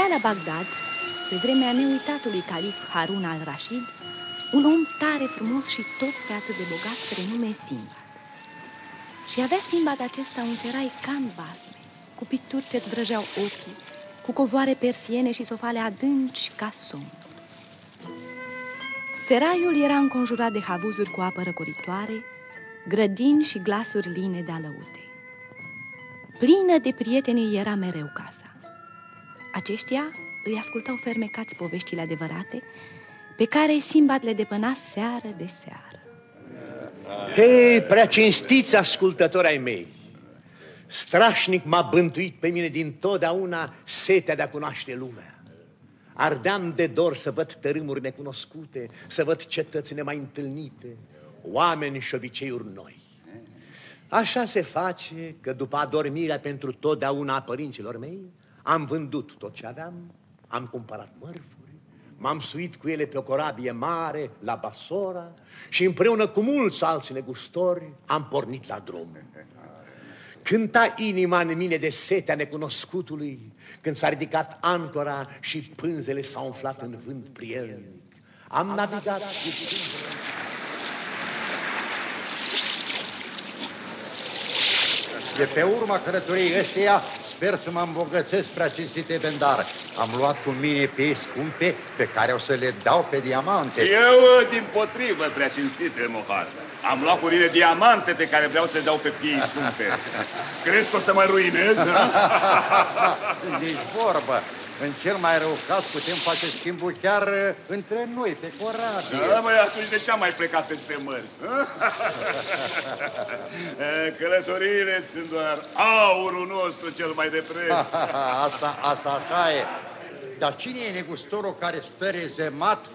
Trăia la Bagdad, pe vremea neuitatului calif Harun al-Rashid, un om tare frumos și tot pe atât de bogat, prenume Simbad. Și avea Simbad acesta un serai ca în basme, cu picturi ce-ți vrăjeau ochii, cu covoare persiene și sofale adânci ca somn. Seraiul era înconjurat de havuzuri cu apă răcoritoare, grădini și glasuri line de alăute. Plină de prieteni era mereu casa. Aceștia îi ascultau fermecați poveștile adevărate, pe care Simbad le depăna seară de seară. Hei, prea cinstiți ascultători ai mei! Strașnic m-a bântuit pe mine din totdeauna setea de a cunoaște lumea. Ardeam de dor să văd tărâmuri necunoscute, să văd cetăți nemai întâlnite, oameni și obiceiuri noi. Așa se face că după adormirea pentru totdeauna a părinților mei, am vândut tot ce aveam, am cumpărat mărfuri, m-am suit cu ele pe o corabie mare la Basora și împreună cu mulți alți negustori am pornit la drum. Cânta inima în mine de setea necunoscutului când s-a ridicat ancora și pânzele s-au umflat în vânt prielnic. Am navigat cu pânzele... De pe urma călătoriei ăsteia sper să mă îmbogățesc prea cinstite Bendar. Am luat cu mine pe scumpe pe care o să le dau pe diamante. Eu, din potrivă, prea cinstite, Mohar. Am luat cu mine diamante pe care vreau să le dau pe piei scumpe. Crezi că o să mă ruinez? Nici vorbă. În cel mai rău caz putem face schimbul chiar uh, între noi, pe corabie. Da, măi, atunci de ce am mai plecat peste mări? Eh, Călătoriile sunt doar aurul nostru cel mai de preț. asta, asta așa e. Dar cine e negustorul care stă rezemat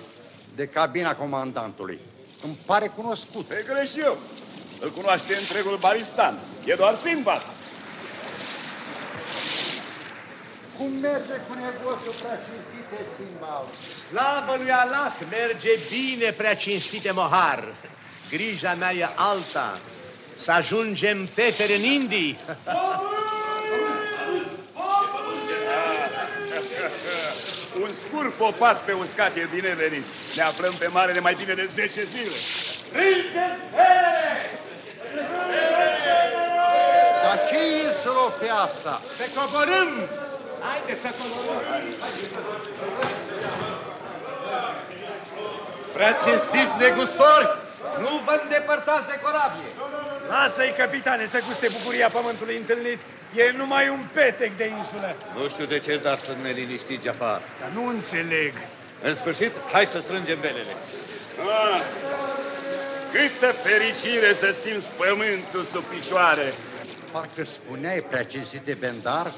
de cabina comandantului? Îmi pare cunoscut. Pe greș eu. Îl cunoaște întregul Baristan. E doar Simbad. Cum merge cu negoțul prea cinstite, Simbal? Slavă lui Allah, merge bine, prea cinstite Mohar. Grija mea e alta, să ajungem teferi în Indii. Un scurt popas pe uscat e binevenit. Ne aflăm pe mare de mai bine de 10 zile. Prindeți Dar ce insulă pe asta? Să coborâm! Haide să coborâm! Prea cinstiți negustori, nu vă îndepărtați de corabie. Lasă-i, capitane, să guste bucuria pământului întâlnit. E numai un petec de insulă. Nu știu de ce, dar sunt neliniștit, Jafar. Dar nu înțeleg. În sfârșit, hai să strângem belele. Ah, câtă fericire să simți pământul sub picioare. Parcă spuneai, prea cinstite Bendar,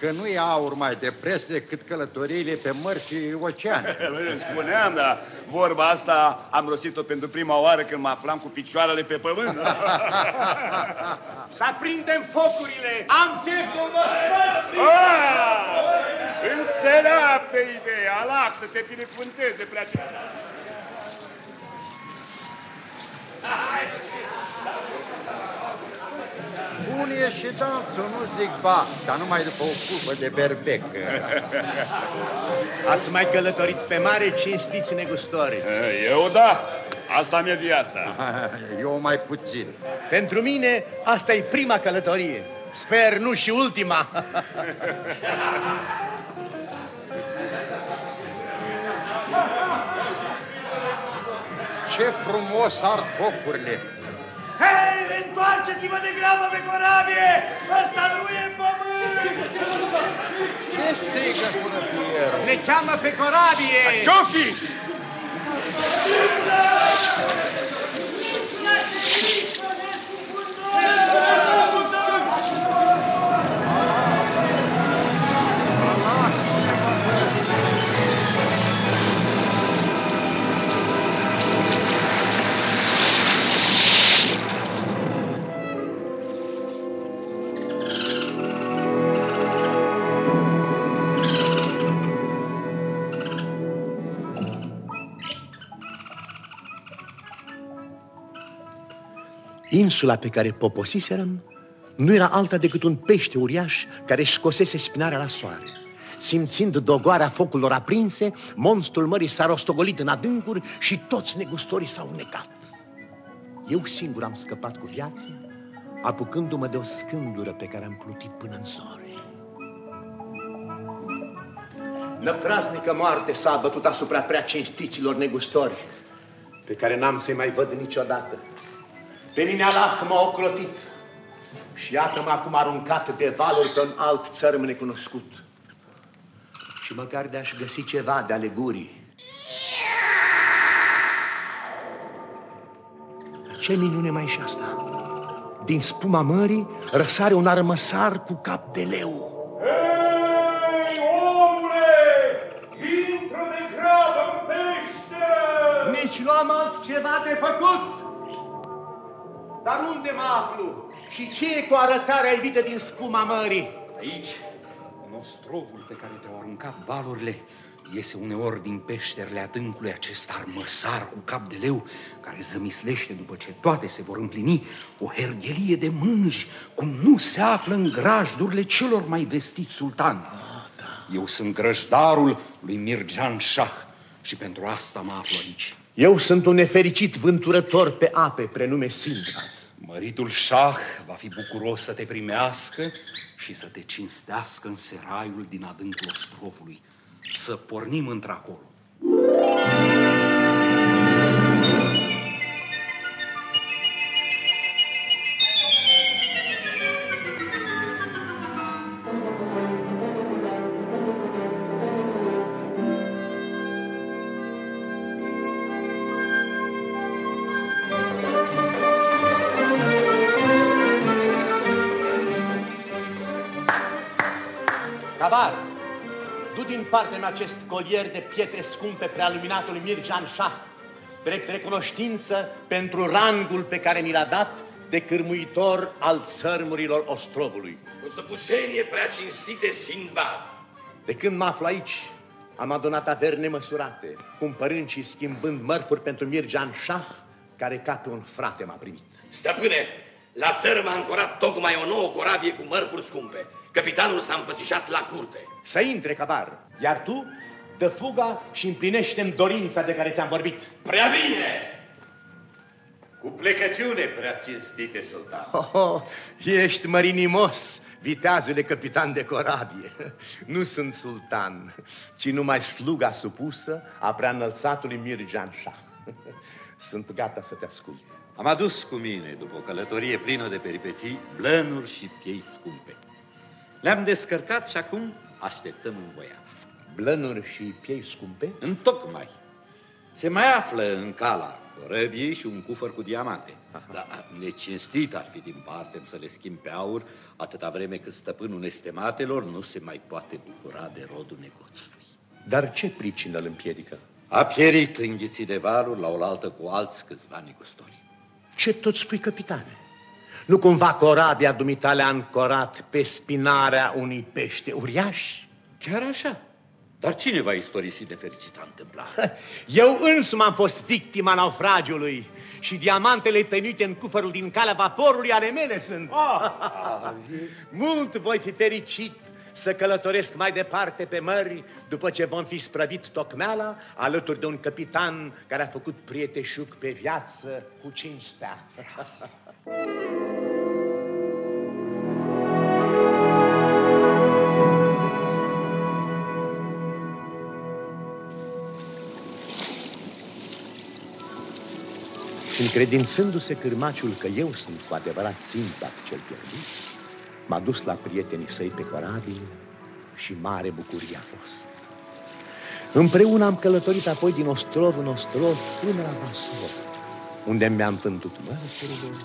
că nu e aur mai de preț decât călătoriile pe mări și oceane. Spuneam, dar vorba asta am rostit-o pentru prima oară când mă aflam cu picioarele pe pământ. Să aprindem focurile! Am chef de un osfăț! Ah! Înțeleaptă idee! Allah să te binecuvânteze, prea ce... Bun e și dansul, nu zic ba, dar numai după o cupă de berbec. Ați mai călătorit pe mare, cinstiți negustori. Eu da, asta mi-e viața. Eu mai puțin. Pentru mine, asta e prima călătorie. Sper nu și ultima. Ce frumos ard focurile! Hei, întoarceți-vă de grabă pe corabie! Ăsta nu e pământ! Ce strigă curăbierul? Ne cheamă pe corabie! Șofi! Insula pe care poposiserăm nu era alta decât un pește uriaș care își scosese spinarea la soare. Simțind dogoarea focurilor aprinse, monstrul mării s-a rostogolit în adâncuri și toți negustorii s-au necat. Eu singur am scăpat cu viață, apucându-mă de o scândură pe care am plutit până în zori. Năpraznică moarte s-a abătut asupra prea cinstiților negustori, pe care n-am să-i mai văd niciodată. Pe mine Allah m-a ocrotit și iată-mă acum aruncat de valuri pe un alt țărm necunoscut. Și măcar de-aș găsi ceva de alegurii. Ce minune mai și asta! Din spuma mării răsare un armăsar cu cap de leu. Hei, omule! Intră de grabă în peșteră! Nici nu am altceva de făcut! Dar unde mă aflu? Și ce e cu arătarea evită din spuma mării? Aici, în ostrovul pe care te-au aruncat valurile, iese uneori din peșterile adâncului acest armăsar cu cap de leu, care zămislește după ce toate se vor împlini, o herghelie de mânji, cum nu se află în grajdurile celor mai vestiți sultani. Ah, da. Eu sunt grăjdarul lui Mirjan Shah și pentru asta mă aflu aici. Eu sunt un nefericit vânturător pe ape, prenume Sindbad. Măritul șah va fi bucuros să te primească și să te cinstească în seraiul din adâncul ostrovului. Să pornim într-acolo. parte în acest colier de pietre scumpe prealuminatul Mirjan Shah, drept recunoștință pentru rangul pe care mi l-a dat de cârmuitor al țărmurilor ostrovului. Cu săpușenie prea cinstite Sinbad. De când mă aflu aici, am adunat averi nemăsurate, cumpărând și schimbând mărfuri pentru Mirjan Shah, care ca pe un frate m-a primit. Stăpâne, la țărm a ancorat tocmai o nouă corabie cu mărfuri scumpe. Capitanul s-a înfățișat la curte. Să intre, cabar. Iar tu, dă fuga și împlinește-mi dorința de care ți-am vorbit. Prea bine! Cu plecăciune, prea cinstite, sultan. Oh, oh, ești mărinimos, viteazule capitan de corabie. Nu sunt sultan, ci numai sluga supusă a prea înălțatului Mirjan Shah. Sunt gata să te ascult. Am adus cu mine, după o călătorie plină de peripeții, blănuri și piei scumpe. Le-am descărcat și acum așteptăm învoiala. Blănuri și piei scumpe? Întocmai. Se mai află în cala corăbiei și un cufăr cu diamante. Dar necinstit ar fi din parte să le schimb pe aur, atâta vreme cât stăpânul nestematelor nu se mai poate bucura de rodul negoțului. Dar ce pricină îl împiedică? A pierit înghițit de valuri la oaltă cu alți câțiva negustori. Ce tot spui, capitane? Nu cumva corabia dumitale a ancorat pe spinarea unui pește uriaș? Chiar așa. Dar cine va istorisi de fericită întâmplare? Eu însumi am fost victima naufragiului și diamantele tăinuite în cufărul din calea vaporului ale mele sunt. Oh. Mult voi fi fericit să călătoresc mai departe pe mări după ce vom fi sprăvit tocmeala alături de un capitan care a făcut prieteșuc pe viață cu cinstea. Și încredințându-se cârmaciul că eu sunt cu adevărat Simpat cel pierdut, m-a dus la prietenii săi pe corabie și mare bucurie a fost. Împreună am călătorit apoi din ostrov în ostrov până la Basor, unde mi-am vândut mărfurile,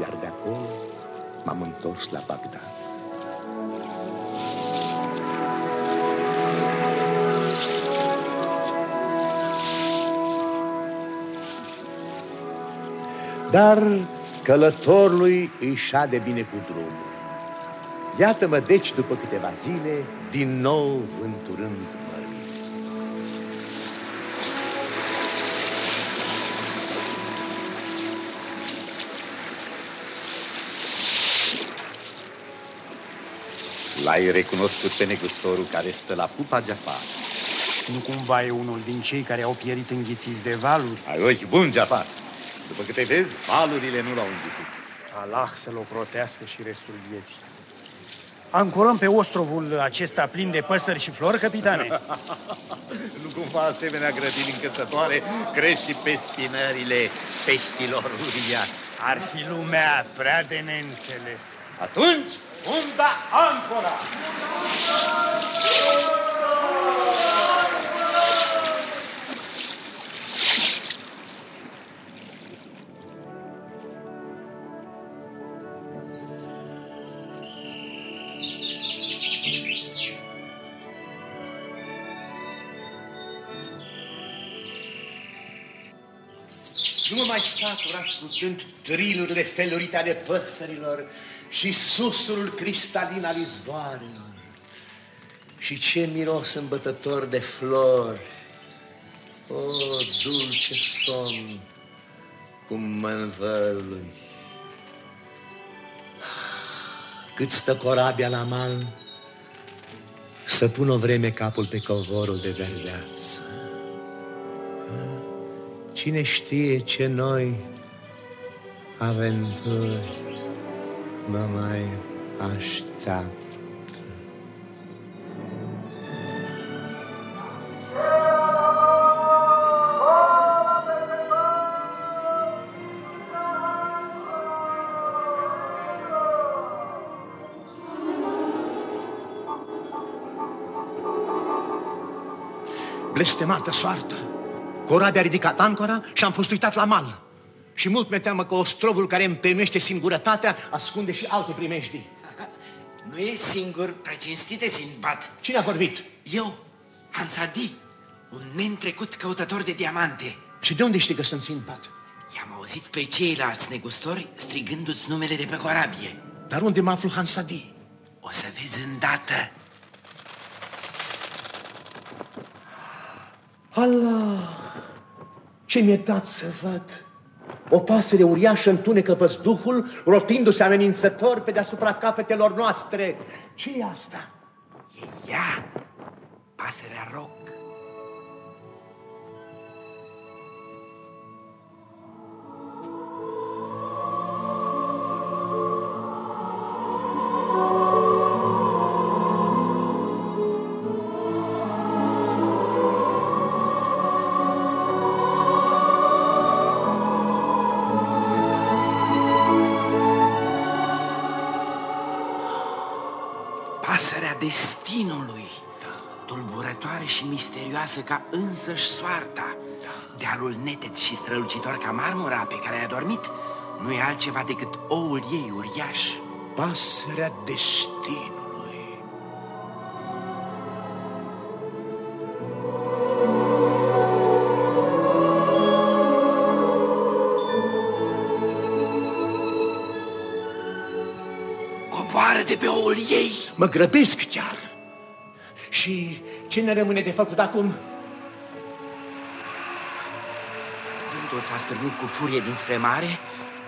iar de acolo m-am întors la Bagdad. Dar călătorului își șade bine cu drumul. Iată-mă deci după câteva zile, din nou vânturând mările. L-ai recunoscut pe negustorul care stă la pupa Jafar. Nu cumva e unul din cei care au pierit înghițiți de valuri? Ai ochi bun, Jafar. După câte vezi, valurile nu l-au înghițit. Allah să-l ocrotească și restul vieții. Ancorăm pe ostrovul acesta plin de păsări și flori, capitane? nu cumva asemenea grădini încântătoare crește și pe spinările peștilor uriași. Ar fi lumea prea de neînțeles. Atunci, unda ancora! Nu mă mai satur ascultând trilurile felurite ale păsărilor și susurul cristalin al izvoarelor. Și ce miros îmbătător de flori! O, dulce somn, cum mă învălui. Cât stă corabia la mal, să pun o vreme capul pe covorul de verdeață. Cine știe ce noi aventuri mă mai așteaptă. Blestemată soartă! Corabia a ridicat ancora și am fost uitat la mal. Și mult mi teamă că ostrovul care îmi primește singurătatea ascunde și alte primești. Nu e singur, precinstite Sinbad. Cine a vorbit? Eu, Hansadi, un neîntrecut căutător de diamante. Și de unde știi că sunt Sinbad? I-am auzit pe ceilalți negustori strigându-ți numele de pe corabie. Dar unde mă aflu Hansadi? O să vezi îndată. Allah! Ce mi-e dat să văd? O pasăre uriașă întunecă văzduhul, rotindu-se amenințător pe deasupra capetelor noastre. ce e asta? E ea, pasărea roc. Misterioasă ca însăși soarta. Dealul neted și strălucitor ca marmura pe care a dormit nu e altceva decât oul ei uriaș. Pasărea destinului. Coboară de pe oul ei. Mă grăbesc chiar. Și ce ne rămâne de făcut acum? Vântul s-a stârnit cu furie dinspre mare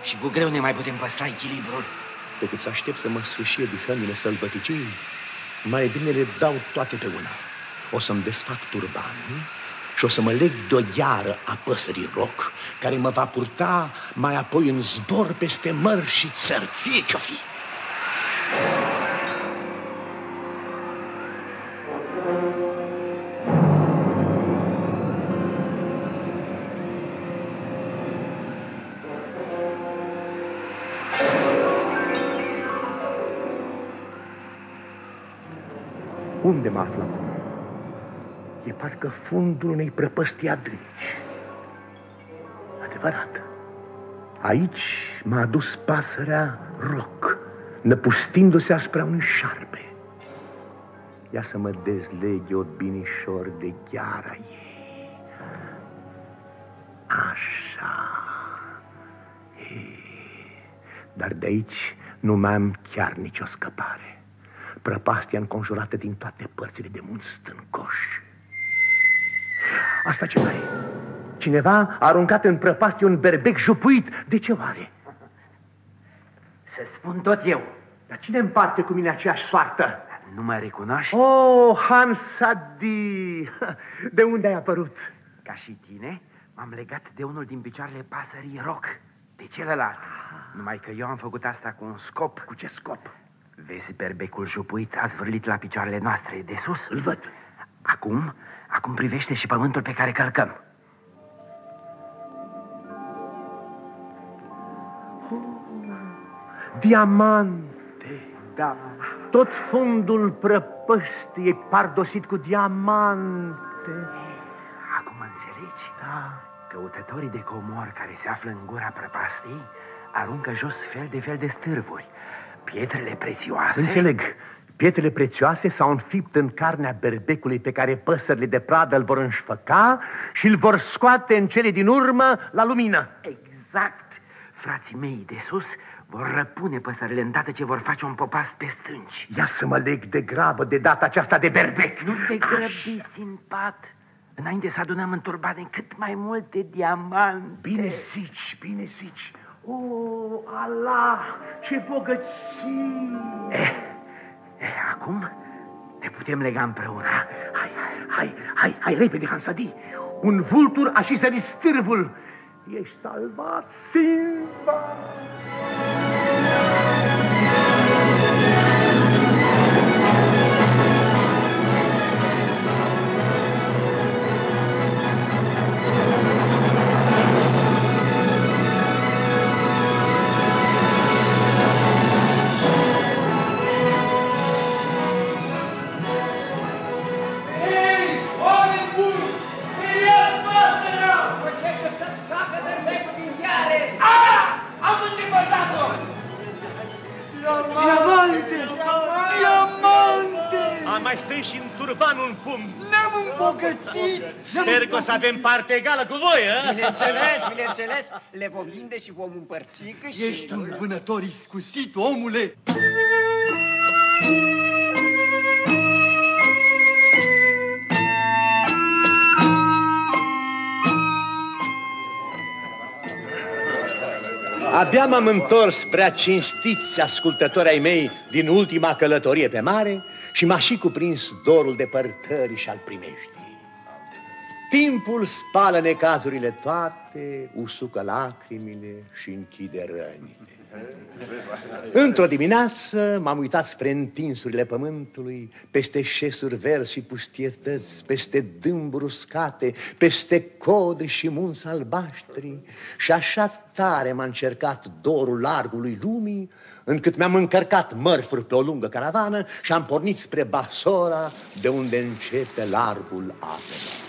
și cu greu ne mai putem păstra echilibrul. Decât să aștept să mă sfâșie dihănile sălbăticii, mai bine le dau toate pe una. O să-mi desfac turbanul și o să mă leg de o gheară a păsării roc, care mă va purta mai apoi în zbor peste mări și țări, fie ce-o fi. Unde mă aflu acum? E parcă fundul unei prăpăstii adânci. Adevărat. Aici m-a adus pasărea roc, năpustindu-se asupra unui șarpe. Ia să mă dezleg eu binișor de gheara ei. Așa. Ei. Dar de aici nu mai am chiar nicio scăpare. Prăpastia înconjurată din toate părțile de munți stâncoși. Asta ce mai Cineva a aruncat în prăpastie un berbec jupuit. De ce oare? Să spun tot eu. Dar cine împarte cu mine aceeași soartă? Nu mă recunoști? Oh, Hansadi! De unde ai apărut? Ca și tine, m-am legat de unul din picioarele pasării roc, de celălalt. Numai că eu am făcut asta cu un scop. Cu ce scop? Vezi berbecul jupuit a zvârlit la picioarele noastre de sus? Îl văd. Acum, acum privește și pământul pe care călcăm. Diamante, da. Tot fundul prăpăstii e pardosit cu diamante. Acum înțelegi? Da. Căutătorii de comor care se află în gura prăpastei aruncă jos fel de fel de stârvuri. Pietrele prețioase... Înțeleg. Pietrele prețioase s-au înfipt în carnea berbecului pe care păsările de pradă îl vor înșfăca și îl vor scoate în cele din urmă la lumină. Exact. Frații mei de sus vor răpune păsările îndată ce vor face un popas pe stânci. Ia să mă leg de grabă de data aceasta de berbec. Nu te grăbi, Sinpat. Înainte să adunăm în turbane cât mai multe diamante. Bine zici, bine zici. O, Allah, ce bogăție! Eh, eh, acum ne putem lega împreună. Hai, hai, hai, hai, repede, Hansadi. Un vultur a și sărit stârvul. Ești salvat, Simba! Am mai strâns și în turban un pum. Ne-am îmbogățit! Sper că o să avem parte egală cu voi, a? Bineînțeles, bineînțeles, le vom vinde și vom împărți câștigul. Ești un vânător iscusit, omule! Abia m-am întors prea cinstiți ascultători ai mei din ultima călătorie pe mare și m-a și cuprins dorul depărtării și al primejdii. Timpul spală necazurile toate, usucă lacrimile și închide rănile. Într-o dimineață m-am uitat spre întinsurile pământului, peste șesuri verzi și pustietăți, peste dâmburi uscate, peste codri și munți albaștri și așa tare m-a încercat dorul largului lumii, încât mi-am încărcat mărfuri pe o lungă caravană și am pornit spre Basora, de unde începe largul apelor.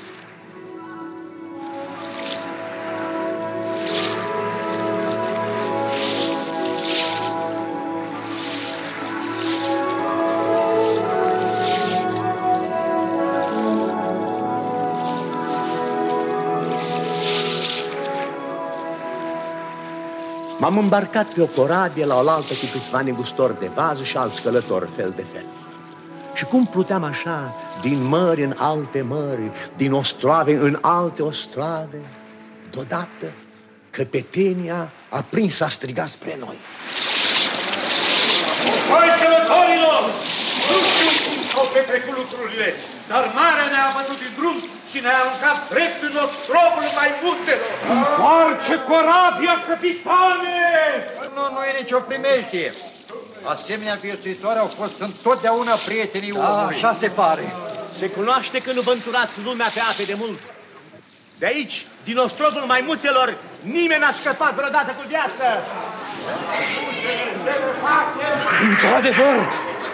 M-am îmbarcat pe o corabie la oaltă cu câțiva negustori de vază și alți călători fel de fel. Și cum pluteam așa, din mări în alte mări, din ostroave în alte ostroave, deodată căpetenia a prins a striga spre noi. Hai, călătorilor! Nu știu cum s-au petrecut lucrurile, dar marea ne-a bătut din drum și ne-a aruncat drept în ostrovul maimuțelor. Întoarce corabia, capitane! Nu, nu e nicio primejdie. Asemenea viețuitori au fost întotdeauna prietenii Da, omului. așa se pare. Se cunoaște că nu vă înturați lumea pe ape de mult. De aici, din ostrovul maimuțelor, nimeni n-a scăpat vreodată cu viață. Într-adevăr,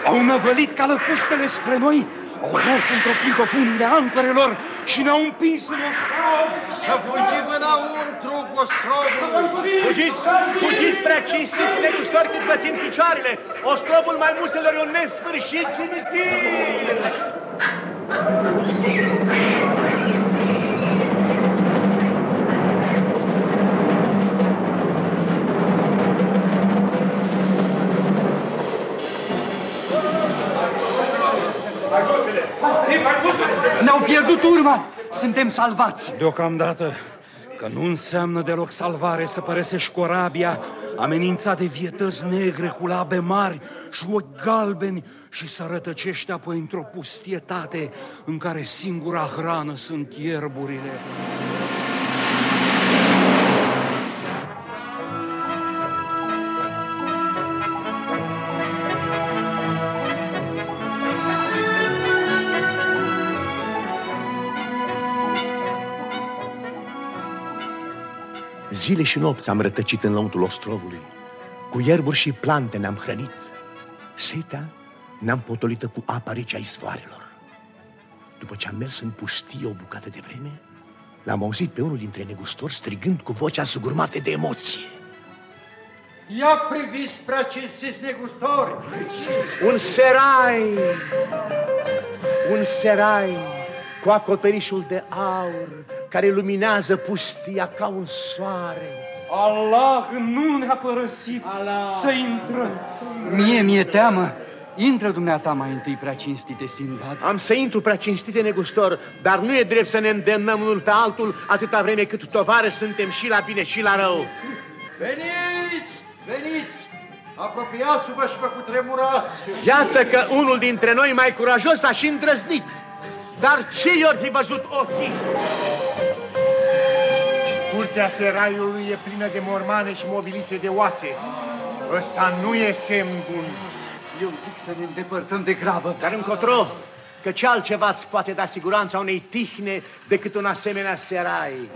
au năvălit calăpustele spre noi, au mers într-o clipă funile ancorelor și ne-au împins în ostrov. Să fugim înăuntru cu ostrovul! Fugiți, fugiți prea cinstiți negustori cât vă țin picioarele. Ostrovul maimuțelor e un nesfârșit cimitir. Ne-au pierdut urma! Suntem salvați! Deocamdată, că nu înseamnă deloc salvare să părăsești corabia, amenințat de vietăți negre cu labe mari și ochi galbeni și să rătăcești apoi într-o pustietate în care singura hrană sunt ierburile. Zile și nopți am rătăcit în lăuntul ostrovului. Cu ierburi și plante ne-am hrănit. Setea ne-am potolită cu apa rece a izvoarelor. După ce am mers în pustie o bucată de vreme, l-am auzit pe unul dintre negustori strigând cu vocea sugurmată de emoție. Ia priviți prea cinstiți negustori! Un serai! Un serai cu acoperișul de aur care luminează pustia ca un soare. Allah nu ne-a părăsit Allah. să intrăm. Mie mi-e teamă. Intră dumneata mai întâi, prea cinstite Sinbad. Am să intru, prea cinstite negustor, dar nu e drept să ne îndemnăm unul pe altul atâta vreme cât tovară suntem și la bine și la rău. Veniți, veniți! Apropiați-vă și vă cutremurați! Iată că unul dintre noi mai curajos a și îndrăznit. Dar ce i-or fi văzut ochii? Curtea seraiului e plină de mormane și mobilițe de oase. Ăsta nu e semn bun. Eu zic să ne îndepărtăm de grabă. Dar încotro, că ce altceva îți poate da siguranța unei tihne decât un asemenea serai.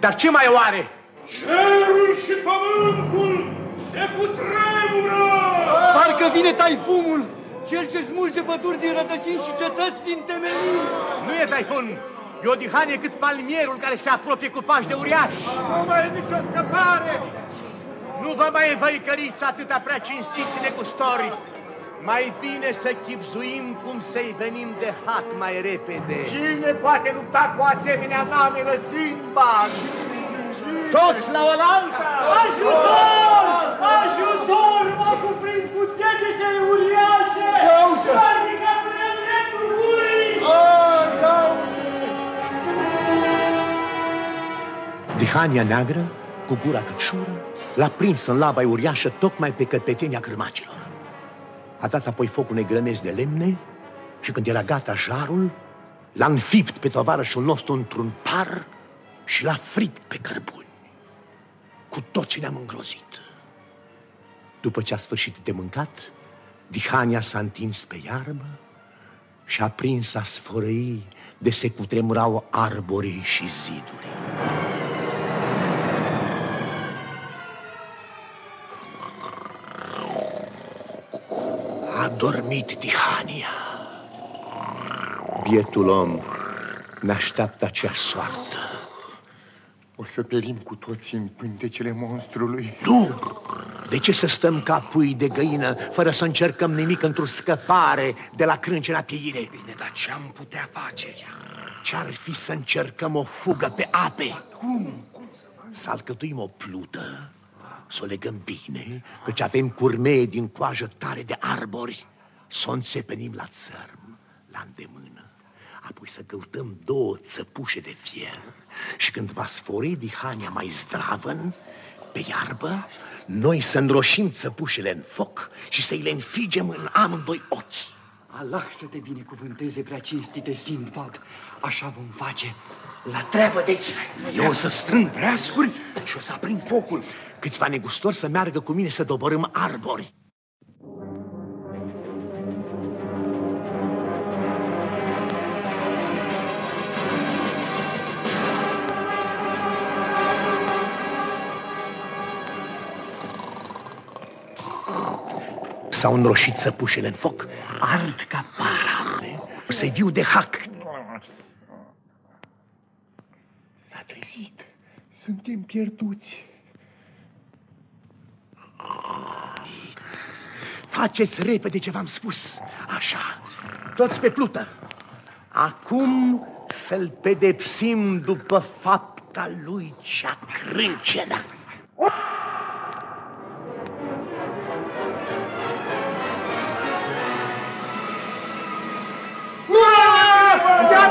Dar ce mai oare? Cerul și pământul se cutremură! Parcă vine taifumul! Cel ce smulge păduri din rădăcini și cetăți din temelii. Nu e taifun, e o dihanie cât palmierul care se apropie cu pași de uriaș. Nu mai e nicio scăpare! Nu vă mai văicăriți atâta prea cinstiți negustori. Mai bine să chipzuim cum să-i venim de hat mai repede. Cine poate lupta cu asemenea namelă Simba? Toți la oaltă! Ajutor! Ajutor! M-a cuprins cu Dihania neagră, cu gura căciură, l-a prins în laba uriașă tocmai pe căpetenia grămacilor. A dat apoi focul negrănesc de lemne și când era gata jarul, l-a înfipt pe tovarășul nostru într-un par și l-a fript pe cărbuni. Cu toții ne-am îngrozit. După ce a sfârșit de mâncat, Dihania s-a întins pe iarbă și a prins a sfărăi de se cutremurau arborii și zidurii. A dormit Tihania. Bietul om ne așteaptă aceeași soartă. O să perim cu toții în pântecele monstrului. Nu! De ce să stăm ca pui de găină, fără să încercăm nimic într-o scăpare de la crâncena pieire? Bine, dar ce am putea face? Ce-ar fi să încercăm o fugă pe ape? Cum? Să alcătuim o plută, să o legăm bine, căci avem curmee din coajă tare de arbori, să o înțepenim la țărm, la îndemână, apoi să căutăm două țăpușe de fier și când va sfori dihania mai zdravăn, pe iarbă, noi să înroșim țăpușele în foc și să-i le înfigem în amândoi ochi. Allah să te binecuvânteze, prea cinstite Sindbad. Așa vom face. La treabă, deci. Eu o să strâng breascuri și o să aprind focul. Câțiva negustori să meargă cu mine să doborâm arbori. S-au înroșit săpușele în foc, ard ca para. Să-i viu de hac. S-a trezit. Suntem pierduți. Faceți repede ce v-am spus. Așa, toți pe plută. Acum să-l pedepsim după fapta lui cea crâncenă.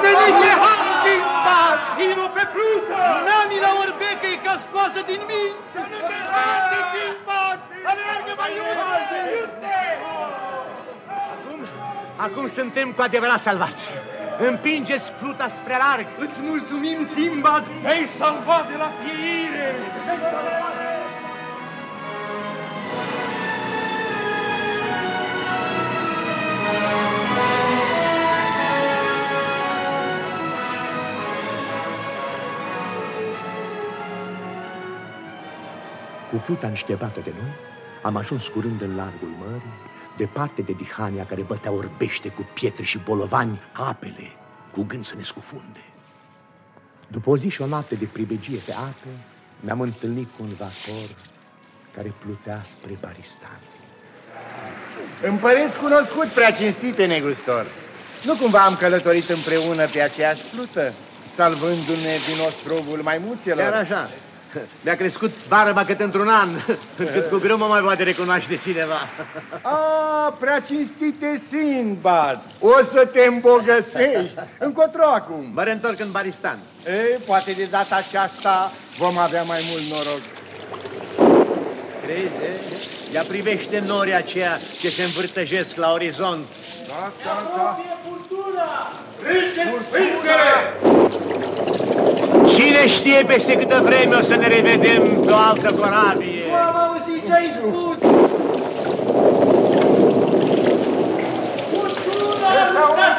venit de Simbad! Vino pe plută! Nami la orbecă e ca scoasă din minte! Să nu te bate, Simbad! Aleargă mai iute! Acum, acum suntem cu adevărat salvați. Împingeți pluta spre larg. Îți mulțumim, Simbad! Ai salvat de la pieire! Cu pluta înștebată de noi, am ajuns curând în largul mării, departe de Dihania care bătea orbește cu pietre și bolovani apele, cu gând să ne scufunde. După o zi și o noapte de pribegie pe apă, ne-am întâlnit cu un vapor care plutea spre Baristan. Împăreți cunoscut, prea cinstite, negustor. Nu cumva am călătorit împreună pe aceeași plută, salvându-ne din ostrovul maimuțelor? Chiar așa. Mi-a crescut barba cât într-un an, cât cu greu mă mai poate recunoaște cineva. A, prea cinstite Sinbad, o să te îmbogățești. Încotro acum. Mă reîntorc în Baristan. Ei, poate de data aceasta vom avea mai mult noroc. Crezi, e? Ia privește norii aceia ce se învârtăjesc la orizont. Da, da, da. Cine știe peste câtă vreme o să ne revedem pe o altă corabie? Nu am auzit ce ai spus! Furtuna,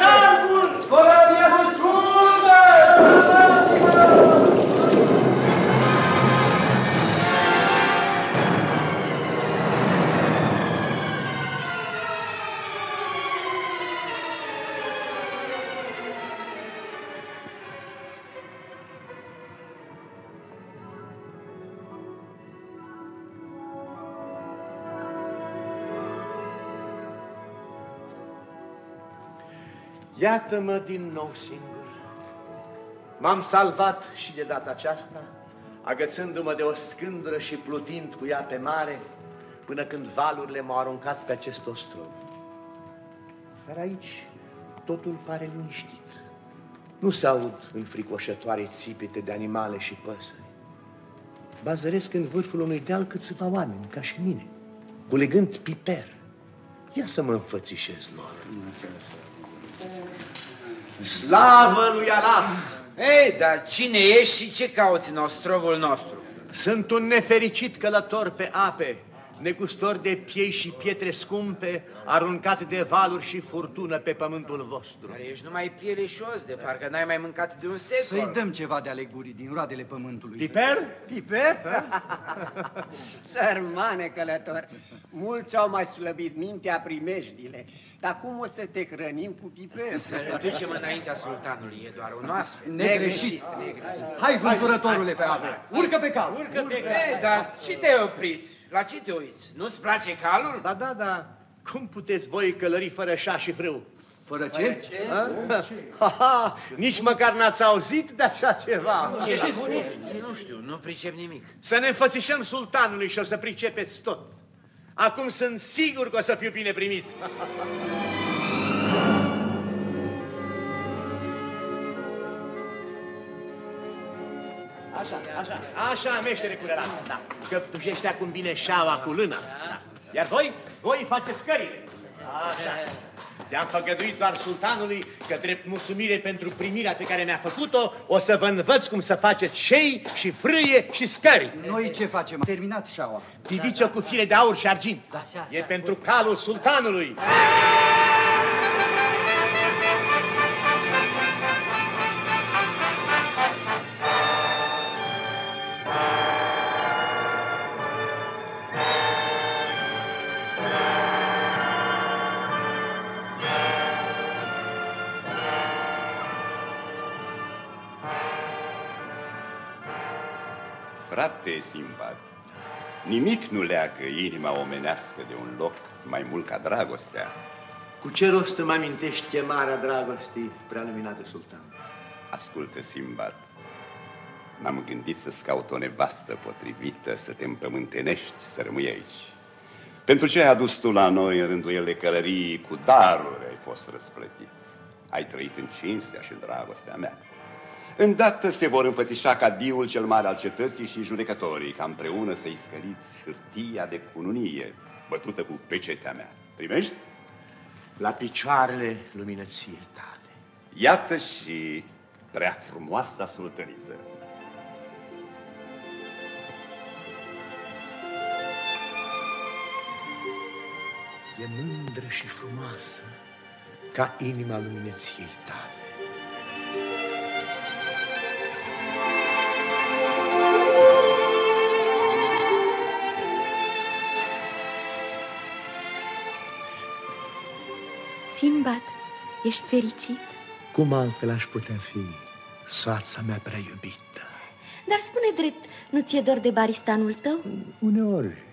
Iată-mă din nou singur. M-am salvat și de data aceasta, agățându-mă de o scândură și plutind cu ea pe mare, până când valurile m-au aruncat pe acest ostrov. Dar aici totul pare liniștit. Nu se aud înfricoșătoare țipete de animale și păsări. Bazăresc în vârful unui deal câțiva oameni, ca și mine, culegând piper. Ia să mă înfățișez lor. Slavă lui Allah! Ei, dar cine ești și ce cauți în ostrovul nostru? Sunt un nefericit călător pe ape, negustor de piei și pietre scumpe, aruncat de valuri și furtună pe pământul vostru. Dar ești numai pieleșos, de parcă n-ai mai mâncat de un secol. Să-i dăm ceva de alegurii din roadele pământului. Piper? Piper? Sărmane călător, mulți au mai slăbit mintea primejdile, dar cum o să te hrănim cu piper? Să ne ducem înaintea sultanului, e doar un astfel. Negreșit. Hai, vânturătorule pe apă, urcă pe cal. Urcă pe cal. Ei, dar ce te-ai oprit? La ce te uiți? Nu-ți place calul? Da, da, da. Cum puteți voi călări fără șa și frâu? Fără ce? Ha, ha, nici măcar n-ați auzit de așa ceva. Ce spune? Nu știu, nu pricep nimic. Să ne înfățișăm sultanului și o să pricepeți tot. Acum sunt sigur că o să fiu bine primit. Așa, așa, așa, meștere curerat, da. Căptușește acum bine șaua cu lâna. Da. Iar voi, voi faceți cările. Așa. Te-am făgăduit doar sultanului că drept mulțumire pentru primirea pe care mi-a făcut-o, o să vă învăț cum să faceți șei și frâie și scări. Noi ce facem? Am terminat șaua. Pidiți-o cu fire de aur și argint. E pentru calul sultanului. Frate Simbad, nimic nu leagă inima omenească de un loc mai mult ca dragostea. Cu ce rost îmi amintești chemarea dragostii, prealuminată sultan? Ascultă, Simbad, m-am gândit să-ți caut o nevastă potrivită, să te împământenești, să rămâi aici. Pentru ce ai adus tu la noi în rânduiele călării cu daruri ai fost răsplătit. ai trăit în cinstea și în dragostea mea. Îndată se vor înfățișa ca diul cel mare al cetății și judecătorii, ca împreună să-i scăliți hârtia de cununie, bătută cu pecetea mea. Primești? La picioarele luminăției tale. Iată și prea frumoasa sultăniță. E mândră și frumoasă ca inima luminăției tale. Sinbad, ești fericit? Cum altfel aș putea fi soața mea prea iubită? Dar spune drept, nu ți-e dor de baristanul tău? Uneori.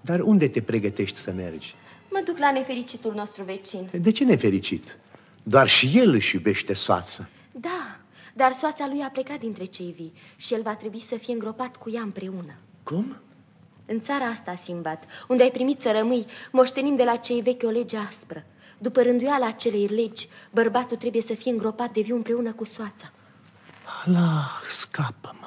Dar unde te pregătești să mergi? Mă duc la nefericitul nostru vecin. De ce nefericit? Doar și el își iubește soața. Da, dar soața lui a plecat dintre cei vii și el va trebui să fie îngropat cu ea împreună. Cum? În țara asta, Simbat, unde ai primit să rămâi, moștenim de la cei vechi o lege aspră. După rânduiala acelei legi, bărbatul trebuie să fie îngropat de viu împreună cu soața. Allah, scapă-mă.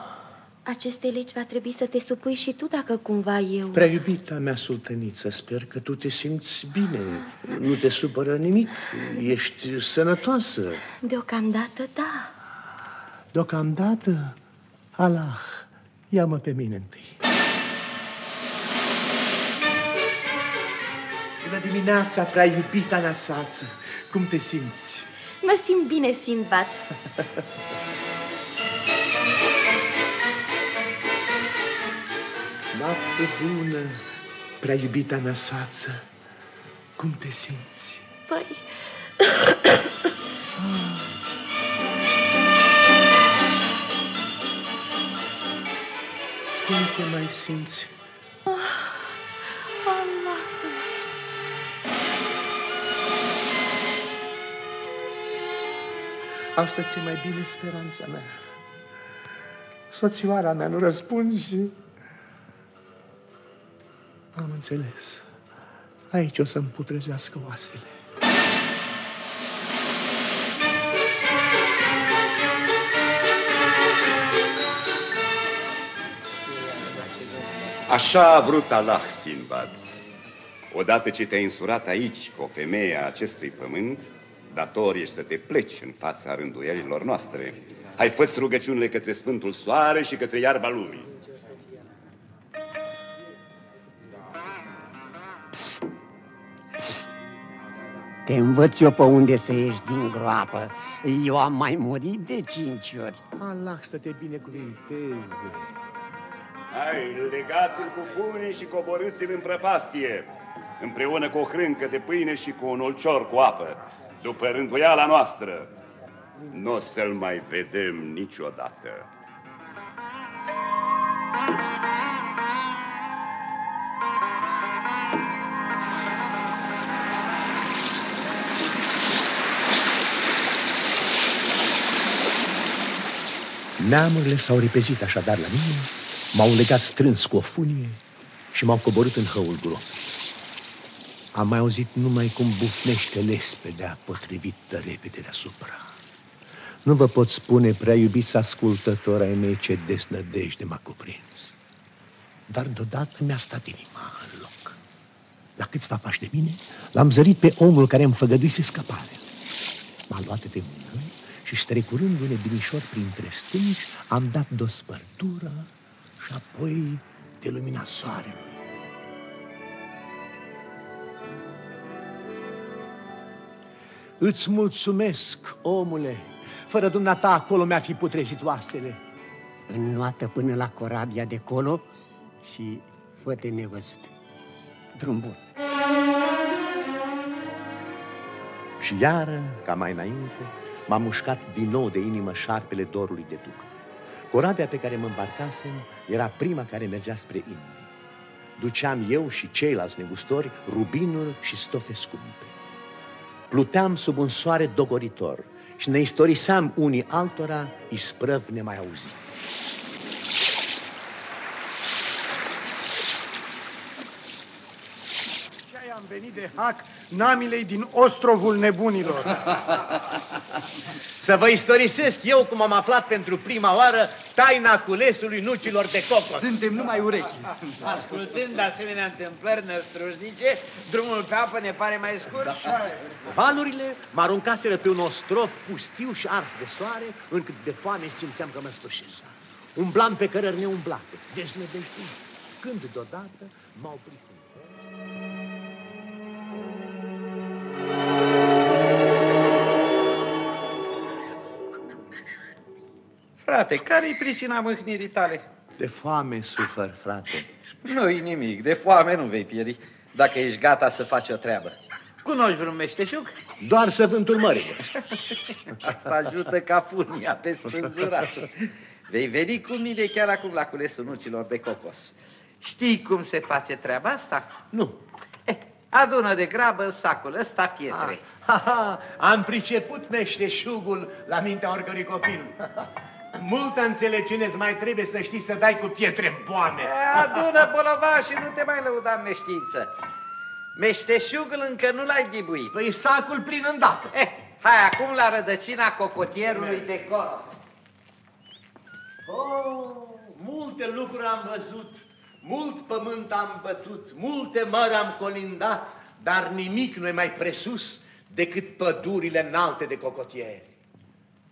Aceste legi va trebui să te supui și tu dacă cumva eu... Prea iubita mea sultăniță, sper că tu te simți bine. Nu te supără nimic, ești sănătoasă. Deocamdată, da. Deocamdată, Allah, ia-mă pe mine întâi. Bună dimineața, prea iubita mea soață. Cum te simți? Mă simt bine, Sinbad. Noapte bună, prea iubita mea soață. Cum te simți? Păi... Cum te mai simți? Astăzi ți mai bine speranța mea. Soțioara mea nu răspunzi. Am înțeles. Aici o să-mi putrezească oasele. Așa a vrut Allah, Sinbad. Odată ce te-ai însurat aici cu o femeie a acestui pământ, dator ești să te pleci în fața rânduielilor noastre. Hai, fă rugăciunile către Sfântul Soare și către iarba lumii. Te învăț eu pe unde să ieși din groapă. Eu am mai murit de cinci ori. Allah să te binecuvinteze. Hai, legați-l cu funii și coborâți-l în prăpastie, împreună cu o hrâncă de pâine și cu un ulcior cu apă, după rânduiala noastră. Nu o să-l mai vedem niciodată. Neamurile s-au repezit așadar la mine, m-au legat strâns cu o funie și m-au coborât în hăul gropii. Am mai auzit numai cum bufnește lespedea potrivită repede deasupra. Nu vă pot spune, prea iubiți ascultători ai mei, ce desnădejde m-a cuprins. Dar deodată mi-a stat inima în loc. La câțiva pași de mine, l-am zărit pe omul care îmi făgăduise scăpare. M-a luat de mână și strecurându-ne binișor printre stânci, am dat de o spărtură și apoi de lumina soarelui. Îți mulțumesc, omule. Fără dumneata acolo mi-a fi putrezit oasele. Înnoată până la corabia de colo și fă-te nevăzut. Drum bun. Și iară, ca mai înainte, m-a mușcat din nou de inimă șarpele dorului de duc. Corabia pe care mă îmbarcasem era prima care mergea spre Indii. Duceam eu și ceilalți negustori rubinuri și stofe scumpe. Pluteam sub un soare dogoritor și ne istoriseam unii altora isprăv nemai auzit. Ce am venit de hac namilei din ostrovul nebunilor. Să vă istorisesc eu cum am aflat pentru prima oară taina culesului nucilor de cocos. Suntem numai urechi. Ascultând asemenea întâmplări năstrușnice, drumul pe apă ne pare mai scurt. Valurile mă aruncaseră pe un ostrov pustiu și ars de soare, încât de foame simțeam că mă sfârșesc. Umblam pe cărări neumblate, deznădăjduit, când deodată m-au oprit. Frate, care-i pricina mâhnirii tale? De foame sufăr, frate. Nu-i nimic, de foame nu vei pieri, dacă ești gata să faci o treabă. Cunoști vreun meșteșug? Doar să vântul mării. Asta ajută ca funia pe spânzurat. Vei veni cu mine chiar acum la culesul nucilor de cocos. Știi cum se face treaba asta? Nu. Eh, adună de grabă sacul ăsta pietre. Ha, ha, am priceput meșteșugul la mintea oricărui copil. Multă înțelepciune îți mai trebuie să știi să dai cu pietre în poame. E, adună bolova și nu te mai lăuda în neștiință. Meșteșugul încă nu l-ai dibuit. Păi sacul plin îndată. Eh, hai acum la rădăcina cocotierului de cor. Oh, multe lucruri am văzut, mult pământ am bătut, multe mări am colindat, dar nimic nu e mai presus decât pădurile înalte de cocotieri.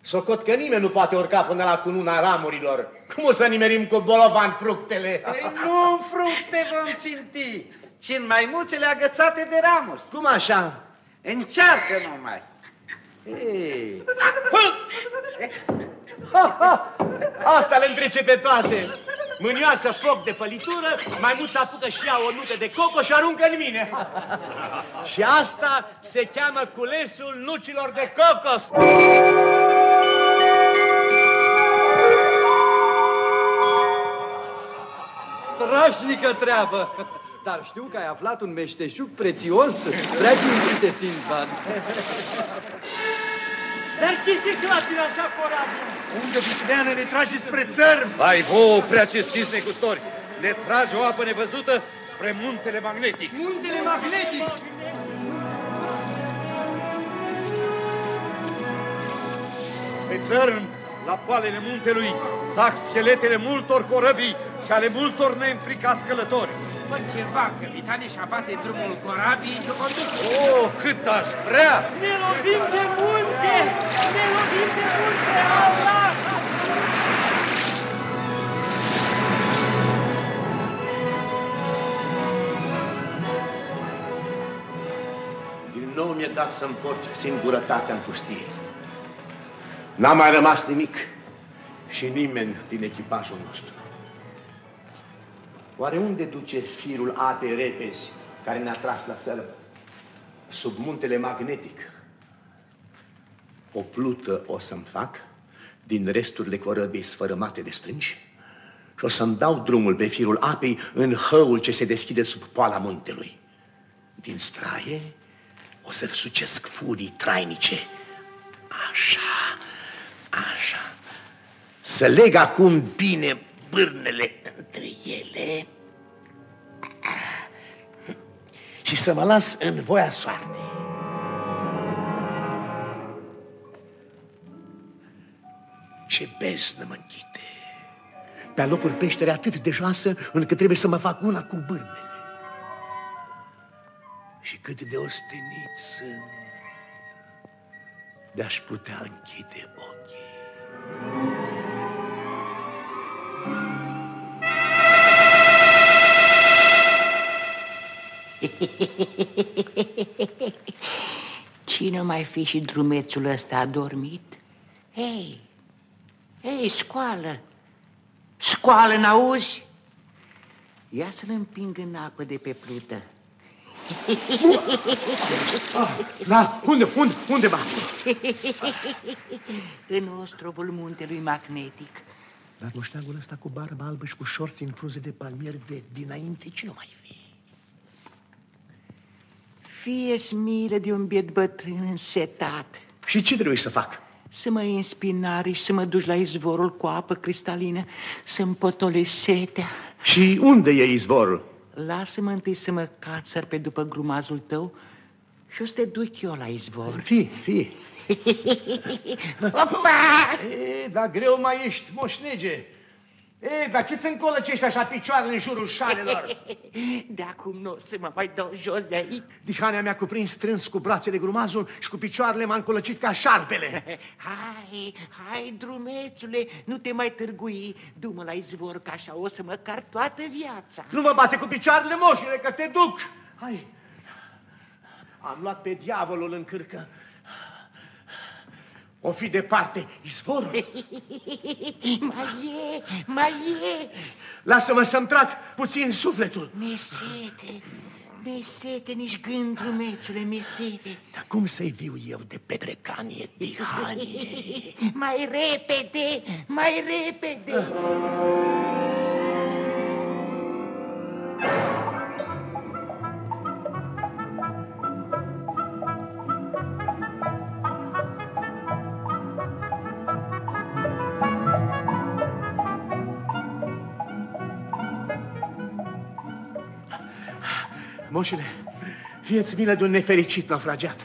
Socot că nimeni nu poate urca până la cununa ramurilor. Cum o să nimerim cu bolovan fructele? Ei, nu în fructe vom ținti, ci în maimuțele agățate de ramuri. Cum așa? Încearcă numai. Ei. Ha, ha! Asta le întrece pe toate. Mânioasă foc de pălitură, maimuța apucă și ea o nută de coco și aruncă în mine. și asta se cheamă culesul nucilor de cocos. Strașnică treabă! Dar știu că ai aflat un meșteșug prețios, prea cinstite, Sinbad. Dar ce se clatină așa corabia? Unde vicleană ne trage spre țărm? Vai vouă, prea cinstiți negustori! Ne trage o apă nevăzută spre muntele magnetic. Muntele magnetic! Pe țărm, la poalele muntelui, zac scheletele multor corăbii și ale multor neînfricați călători. Fă ceva, capitane, și abate drumul corabiei și o conduci. Oh, cât aș vrea! Ne lovim de munte! Ne lovim de munte! Allah! Din nou mi-e dat să-mi porți singurătatea în pustie. N-a mai rămas nimic și nimeni din echipajul nostru. Oare unde duce firul apei repezi care ne-a tras la țărm? Sub muntele magnetic. O plută o să-mi fac din resturile corăbiei sfărâmate de strângi și o să-mi dau drumul pe firul apei în hăul ce se deschide sub poala muntelui. Din straie o să sucesc furii trainice. Așa, așa. Să leg acum bine bârnele între ele și să mă las în voia soartei. Ce beznă mă închide! Pe alocuri peștere atât de joasă încât trebuie să mă fac una cu bârnele. Și cât de ostenit sunt de-aș putea închide ochii. Cine mai fi și drumețul ăsta adormit? Hei, hei, scoală! Scoală, n-auzi? Ia să-l împing în apă de pe plută. Ah, la, unde, unde, unde mă aflu? în ostrovul muntelui magnetic. Dar moșteagul ăsta cu barbă albă și cu șorți în frunze de palmieri de dinainte, ce nu mai fi? Fie-ți milă de un biet bătrân însetat. Și ce trebuie să fac? Să mă iei în spinare și să mă duci la izvorul cu apă cristalină, să-mi potolesc setea. Și unde e izvorul? Lasă-mă întâi să mă cațăr pe după grumazul tău și o să te duc eu la izvor. Fie, fie. Opa! E, dar greu mai ești, moșnege. E, dar ce-ți încolăcești așa picioarele în jurul șalelor? De acum nu o să mă mai dau jos de aici. Dihania mi-a cuprins strâns cu brațele grumazul și cu picioarele m-a încolăcit ca șarpele. Hai, hai, drumețule, nu te mai târgui. Du-mă la izvor, că așa o să mă car toată viața. Nu mă bate cu picioarele, moșule, că te duc. Hai. Am luat pe diavolul în cârcă. O fi departe, izvorul. mai e, mai e. Lasă-mă să-mi trag puțin sufletul. Mesete, mesete, nici gând, drumețule, mesete. Dar cum să-i viu eu de pedrecanie, dihanie? mai repede, mai repede. Moșule, fieți milă de un nefericit naufragiat.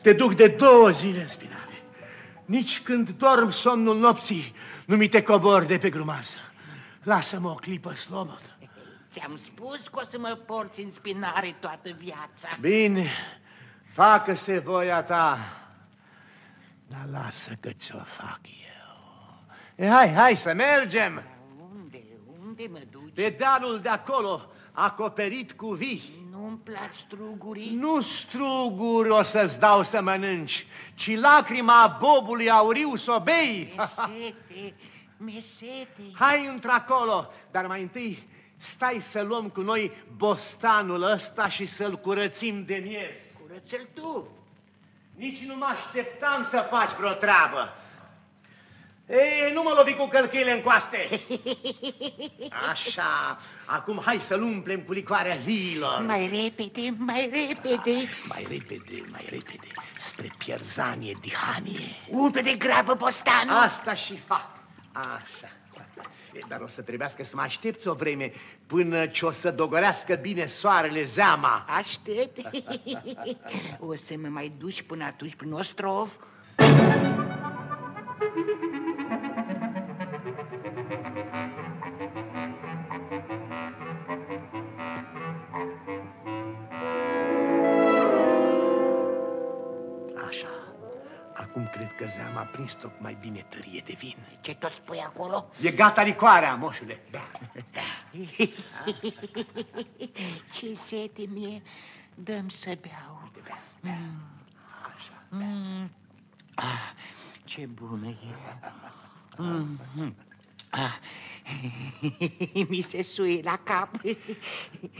Te duc de două zile în spinare. Nici când dorm somnul nopții, nu mi te cobor de pe grumază. Lasă-mă o clipă slobod. Ți-am spus că o să mă porți în spinare toată viața. Bine, facă-se voia ta, dar lasă că ți-o fac eu. E, hai, hai să mergem! Unde, unde mă duci? Pe dealul de acolo, acoperit cu vii. Nu-mi plac strugurii. Nu struguri o să-ți dau să mănânci, ci lacrima bobului auriu să o bei. Mesete, mesete. Hai într-acolo, dar mai întâi stai să luăm cu noi bostanul ăsta și să-l curățim de miez. Curăță-l tu. Nici nu mă așteptam să faci vreo treabă. Ei, nu mă lovi cu călcâile în coaste. Așa, acum hai să-l umplem cu licoarea viilor. Mai repede, mai repede. Mai repede, mai repede, spre pierzanie, dihanie. Umple de grabă bostanul. Asta și fac. Așa. E, Dar o să trebuiască să mă aștepți o vreme până ce o să dogorească bine soarele zeama. Aștept. o să mă mai duci până atunci prin ostrov? Acum cred că zeama a prins tocmai bine tărie de vin. Ce tot spui acolo? E gata licoarea, moșule. Da. Ce sete mie, dăm să beau. Mm. Mm. Ah, ce bună e. Mm. mm. Ah. Mi se suie la cap.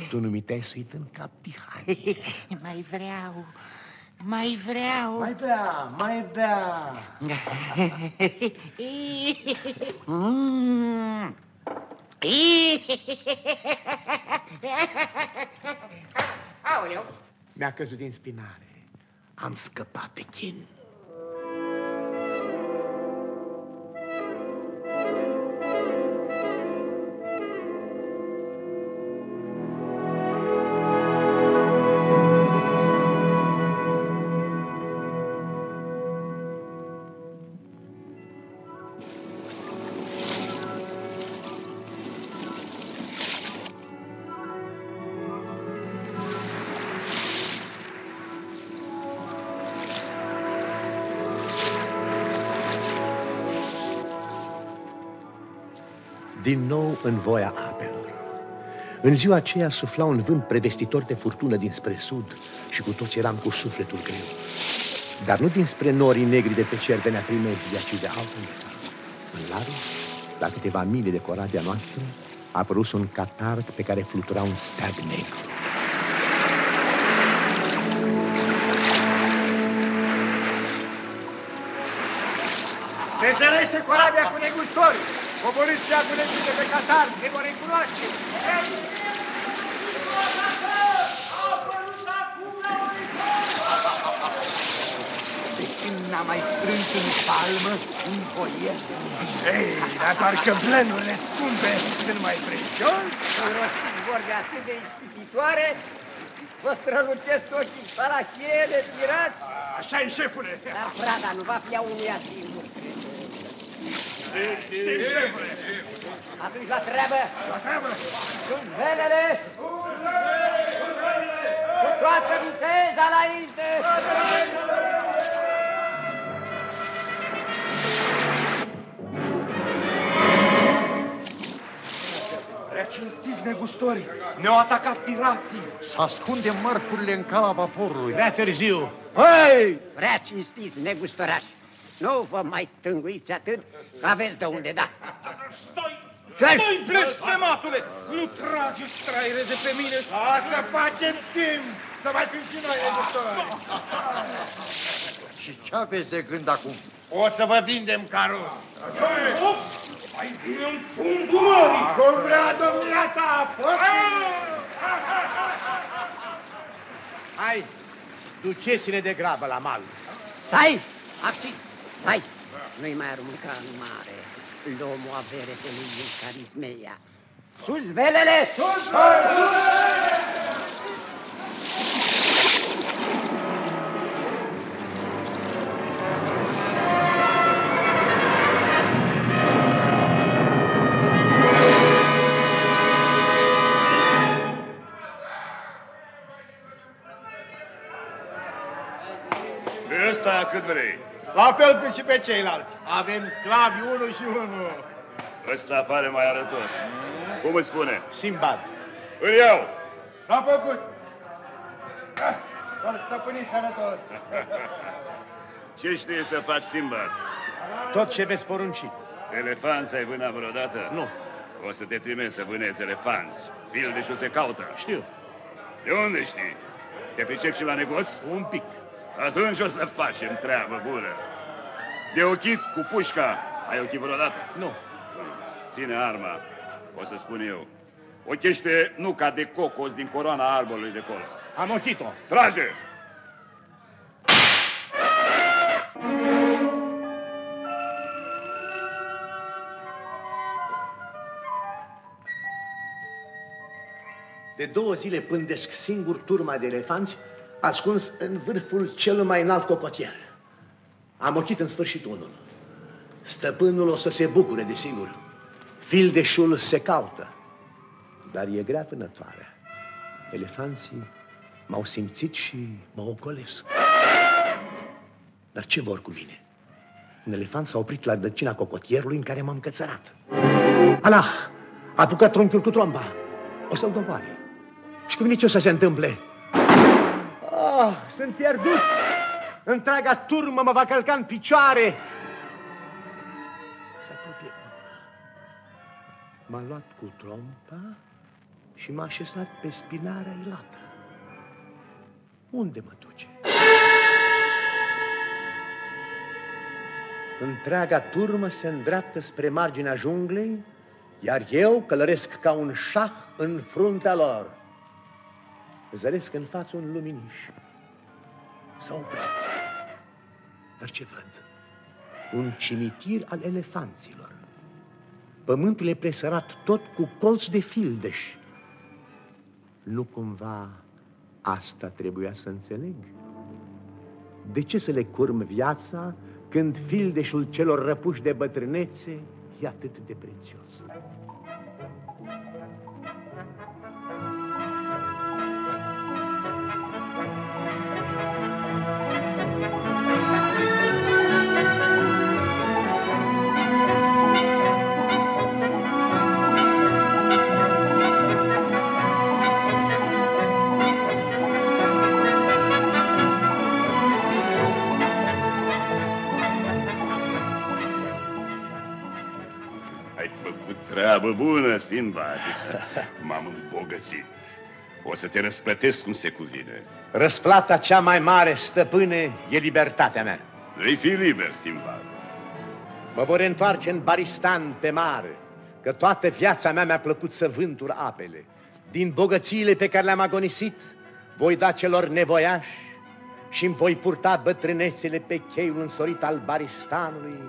Tu nu mi te-ai suit în cap, Tihanie. Mai vreau, mai vreau. Mai bea, mai bea. Mm. Aoleu! Mi-a căzut din spinare. Am scăpat pe chin. Din nou în voia apelor. În ziua aceea sufla un vânt prevestitor de furtună dinspre sud și cu toți eram cu sufletul greu. Dar nu dinspre norii negri de pe cer venea primejdia, ci de altundeva. În Larus, la câteva mile de corabia noastră, a apărut un catarg pe care flutura un steag negru. Se întărește corabia cu negustori. Coborâți steagul de pe Qatar, ne vor recunoaște. De când n-a mai strâns în palmă un boier de iubire. Ei, dar parcă blenurile scumpe sunt mai prețios. Îmi rostiți vorbe atât de ispititoare, vă strălucesc ochii parachiele, pirați. așa e, șefule. Dar prada nu va fi a unuia singur. Știm, șefule. Atunci la treabă. La treabă. Sus velele. Cu toată viteza înainte. Prea cinstiți negustori, ne-au atacat pirații. Să ascundem mărfurile în cala vaporului. Prea târziu. Hei! Prea cinstiți, negustorași. Nu vă mai tânguiți atât, că aveți de unde da. Stai! Stai! Stai, blestematule! Nu trage straiere de pe mine! A, să facem schimb! Să mai fim și noi negustori! Și ce aveți de gând acum? O să vă vindem carul. Mai bine în fundul mării! Cum vrea domnia ta, Hai, duceți-ne de grabă la mal. Stai, Axi, stai. Nu-i mai arunca în mare. Luăm o avere pe lui Carismeia. Sus velele! Sus! Pe ăsta cât vrei. La fel cât și pe ceilalți. Avem sclavi unul și unul. Ăsta pare mai arătos. Cum îți spune? Simbad. Îl iau. S-a făcut. Ah, Să-l stăpâni sănătos. Ce știi să faci, Simba? Tot ce veți porunci. Elefanți ai vânat vreodată? Nu. O să te trimesc să vânezi elefanți. Fildeșul se caută. Știu. De unde știi? Te pricepi și la negoț? Un pic. Atunci o să facem treabă bună. De ochit cu pușca. Ai ochit vreodată? Nu. Ține arma. O să spun eu. Ochește nuca de cocos din coroana arborului de acolo. Am ochit-o. Trage! De două zile pândesc singur turma de elefanți, ascuns în vârful cel mai înalt cocotier. Am ochit în sfârșit unul. Stăpânul o să se bucure, desigur. Fildeșul se caută. Dar e grea vânătoarea. Elefanții m-au simțit și mă ocolesc. Dar ce vor cu mine? Un elefant s-a oprit la dăcina cocotierului în care m-am cățărat. Allah! A apucat trunchiul cu tromba. O să-l doboare. Și cu mine ce o să se întâmple? Ah, sunt pierdut! Întreaga turmă mă va călca în picioare! Se apropie. M-a luat cu trompa și m-a așezat pe spinarea ilată. Unde mă duce? Întreaga turmă se îndreaptă spre marginea junglei, iar eu călăresc ca un șah în fruntea lor. Zăresc în față un luminiș. S-a oprit. Dar ce văd? Un cimitir al elefanților. Pământul e presărat tot cu colț de fildeș. Nu cumva asta trebuia să înțeleg? De ce să le curm viața când fildeșul celor răpuși de bătrânețe e atât de prețios? Sinbad. M-am îmbogățit. O să te răsplătesc cum se cuvine. Răsplata cea mai mare, stăpâne, e libertatea mea. Vei fi liber, Sinbad. Mă vor întoarce în Baristan pe mare, că toată viața mea mi-a plăcut să vântur apele. Din bogățiile pe care le-am agonisit, voi da celor nevoiași și îmi voi purta bătrânețele pe cheiul însorit al Baristanului,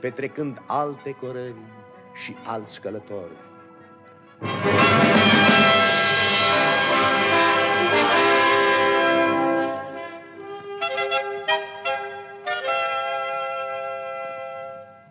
petrecând alte corări și alți călători. Thank you.